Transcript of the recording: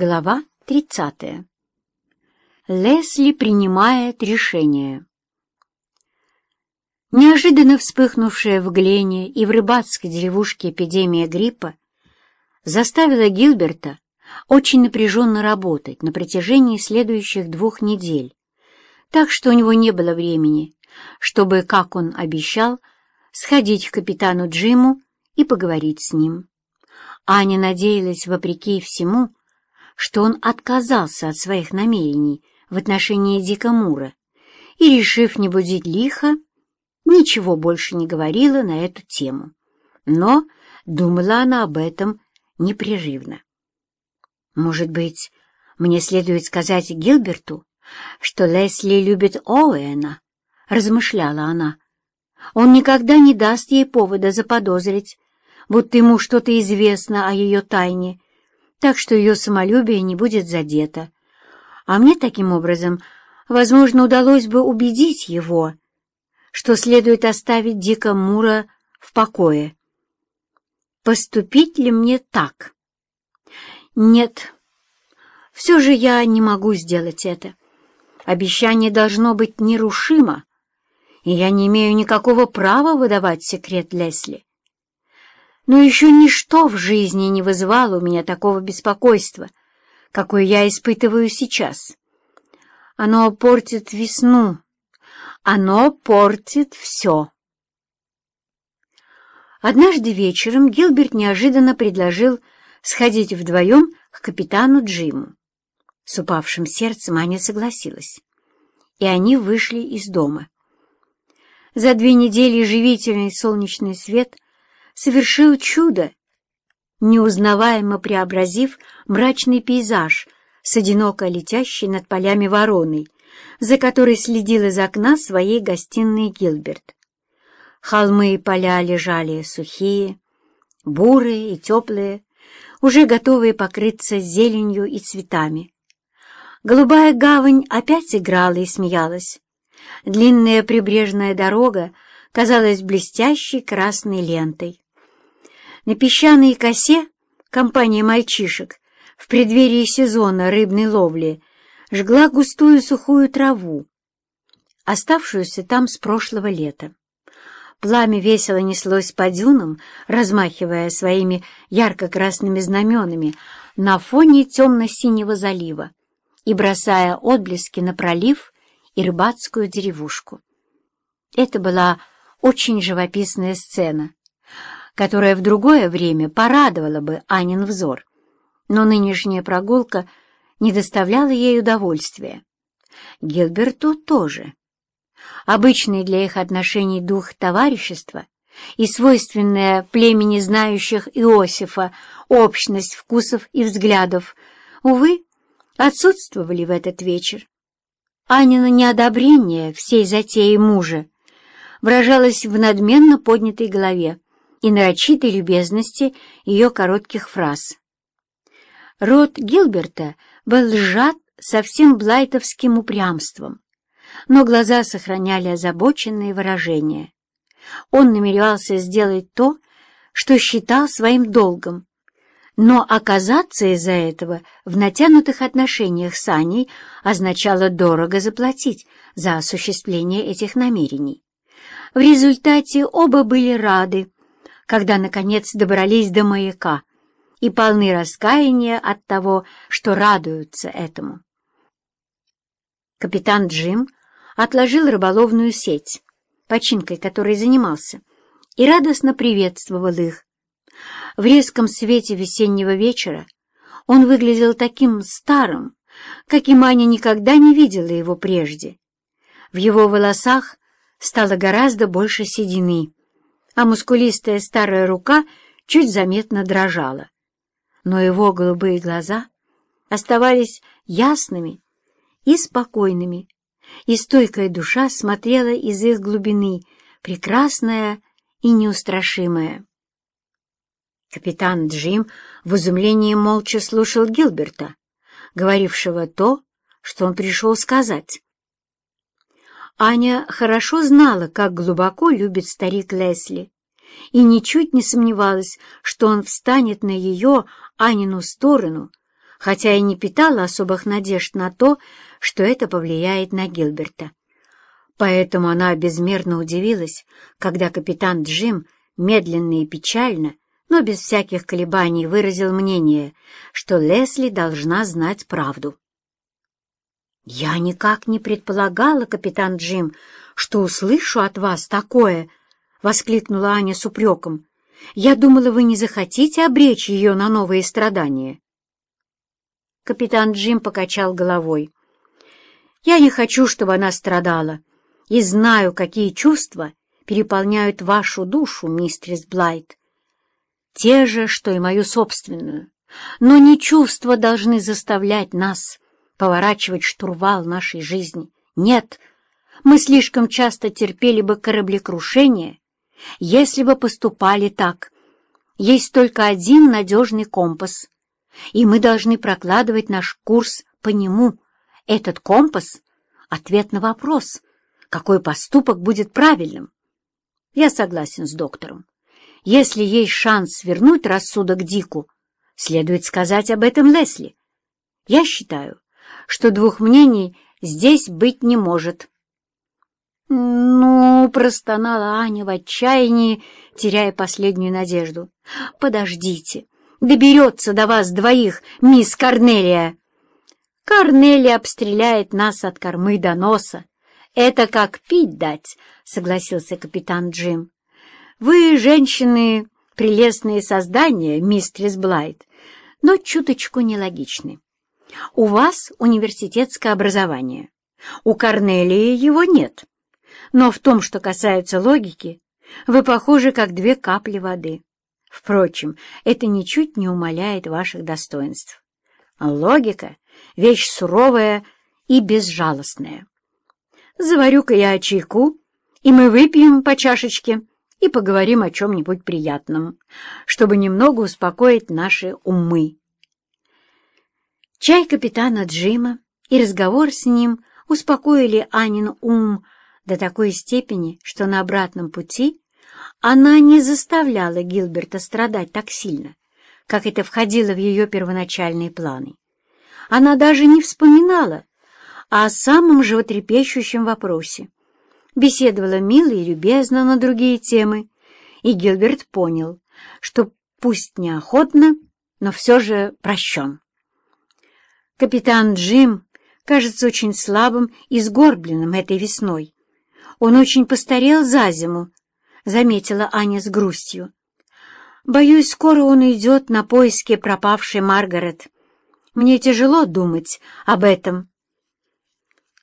Глава 30. Лесли принимает решение. Неожиданно вспыхнувшая в Глене и в рыбацкой деревушке эпидемия гриппа заставила Гилберта очень напряженно работать на протяжении следующих двух недель, так что у него не было времени, чтобы, как он обещал, сходить к капитану Джиму и поговорить с ним. Аня надеялась, вопреки всему, что он отказался от своих намерений в отношении Дика Мура и, решив не будить лихо, ничего больше не говорила на эту тему. Но думала она об этом непрерывно. «Может быть, мне следует сказать Гилберту, что Лесли любит Оуэна?» — размышляла она. «Он никогда не даст ей повода заподозрить, будто ему что-то известно о ее тайне, так что ее самолюбие не будет задето. А мне таким образом, возможно, удалось бы убедить его, что следует оставить Дика Мура в покое. Поступить ли мне так? Нет, все же я не могу сделать это. Обещание должно быть нерушимо, и я не имею никакого права выдавать секрет Лесли. Но еще ничто в жизни не вызывало у меня такого беспокойства, какое я испытываю сейчас. Оно портит весну, оно портит все. Однажды вечером Гилберт неожиданно предложил сходить вдвоем к капитану Джиму. С упавшим сердцем Аня согласилась, и они вышли из дома. За две недели живительный солнечный свет — совершил чудо, неузнаваемо преобразив мрачный пейзаж с одиноко летящей над полями вороной, за которой следил из окна своей гостиной Гилберт. Холмы и поля лежали сухие, бурые и теплые, уже готовые покрыться зеленью и цветами. Голубая гавань опять играла и смеялась. Длинная прибрежная дорога казалась блестящей красной лентой. На песчаной косе компания мальчишек в преддверии сезона рыбной ловли жгла густую сухую траву, оставшуюся там с прошлого лета. Пламя весело неслось по дюнам, размахивая своими ярко-красными знаменами на фоне темно-синего залива и бросая отблески на пролив и рыбацкую деревушку. Это была очень живописная сцена, которая в другое время порадовала бы Анин взор. Но нынешняя прогулка не доставляла ей удовольствия. Гилберту тоже. Обычный для их отношений дух товарищества и свойственная племени знающих Иосифа общность вкусов и взглядов, увы, отсутствовали в этот вечер. Анина неодобрение всей затеи мужа выражалось в надменно поднятой голове, и нарочитой любезности ее коротких фраз. Рот Гилберта был сжат совсем блайтовским упрямством, но глаза сохраняли озабоченные выражения. Он намеревался сделать то, что считал своим долгом, но оказаться из-за этого в натянутых отношениях с Аней означало дорого заплатить за осуществление этих намерений. В результате оба были рады, когда, наконец, добрались до маяка и полны раскаяния от того, что радуются этому. Капитан Джим отложил рыболовную сеть, починкой которой занимался, и радостно приветствовал их. В резком свете весеннего вечера он выглядел таким старым, каким Аня никогда не видела его прежде. В его волосах стало гораздо больше седины, а мускулистая старая рука чуть заметно дрожала. Но его голубые глаза оставались ясными и спокойными, и стойкая душа смотрела из их глубины, прекрасная и неустрашимая. Капитан Джим в изумлении молча слушал Гилберта, говорившего то, что он пришел сказать. Аня хорошо знала, как глубоко любит старик Лесли, и ничуть не сомневалась, что он встанет на ее, Анину, сторону хотя и не питала особых надежд на то, что это повлияет на Гилберта. Поэтому она безмерно удивилась, когда капитан Джим медленно и печально, но без всяких колебаний выразил мнение, что Лесли должна знать правду. «Я никак не предполагала, капитан Джим, что услышу от вас такое!» — воскликнула Аня с упреком. «Я думала, вы не захотите обречь ее на новые страдания». Капитан Джим покачал головой. «Я не хочу, чтобы она страдала, и знаю, какие чувства переполняют вашу душу, мистерис Блайт. Те же, что и мою собственную. Но не чувства должны заставлять нас поворачивать штурвал нашей жизни. Нет, мы слишком часто терпели бы кораблекрушение, если бы поступали так. Есть только один надежный компас, и мы должны прокладывать наш курс по нему. Этот компас — ответ на вопрос, какой поступок будет правильным. Я согласен с доктором. Если есть шанс вернуть рассудок Дику, следует сказать об этом Лесли. Я считаю, что двух мнений здесь быть не может. «Ну, — простонала Аня в отчаянии, теряя последнюю надежду. — Подождите, доберется до вас двоих мисс Корнелия. Корнелия обстреляет нас от кормы до носа. Это как пить дать, — согласился капитан Джим. Вы, женщины, прелестные создания, мистерис Блайт, но чуточку нелогичны. У вас университетское образование. У Корнелии его нет. Но в том, что касается логики, вы похожи, как две капли воды. Впрочем, это ничуть не умаляет ваших достоинств. Логика — вещь суровая и безжалостная. Заварю-ка я чайку, и мы выпьем по чашечке и поговорим о чем-нибудь приятном, чтобы немного успокоить наши умы. Чай капитана Джима и разговор с ним успокоили Анин ум до такой степени, что на обратном пути она не заставляла Гилберта страдать так сильно, как это входило в ее первоначальные планы. Она даже не вспоминала о самом животрепещущем вопросе. Беседовала мило и любезно на другие темы, и Гилберт понял, что пусть неохотно, но все же прощен. Капитан Джим кажется очень слабым и сгорбленным этой весной. Он очень постарел за зиму, — заметила Аня с грустью. Боюсь, скоро он уйдет на поиски пропавшей Маргарет. Мне тяжело думать об этом.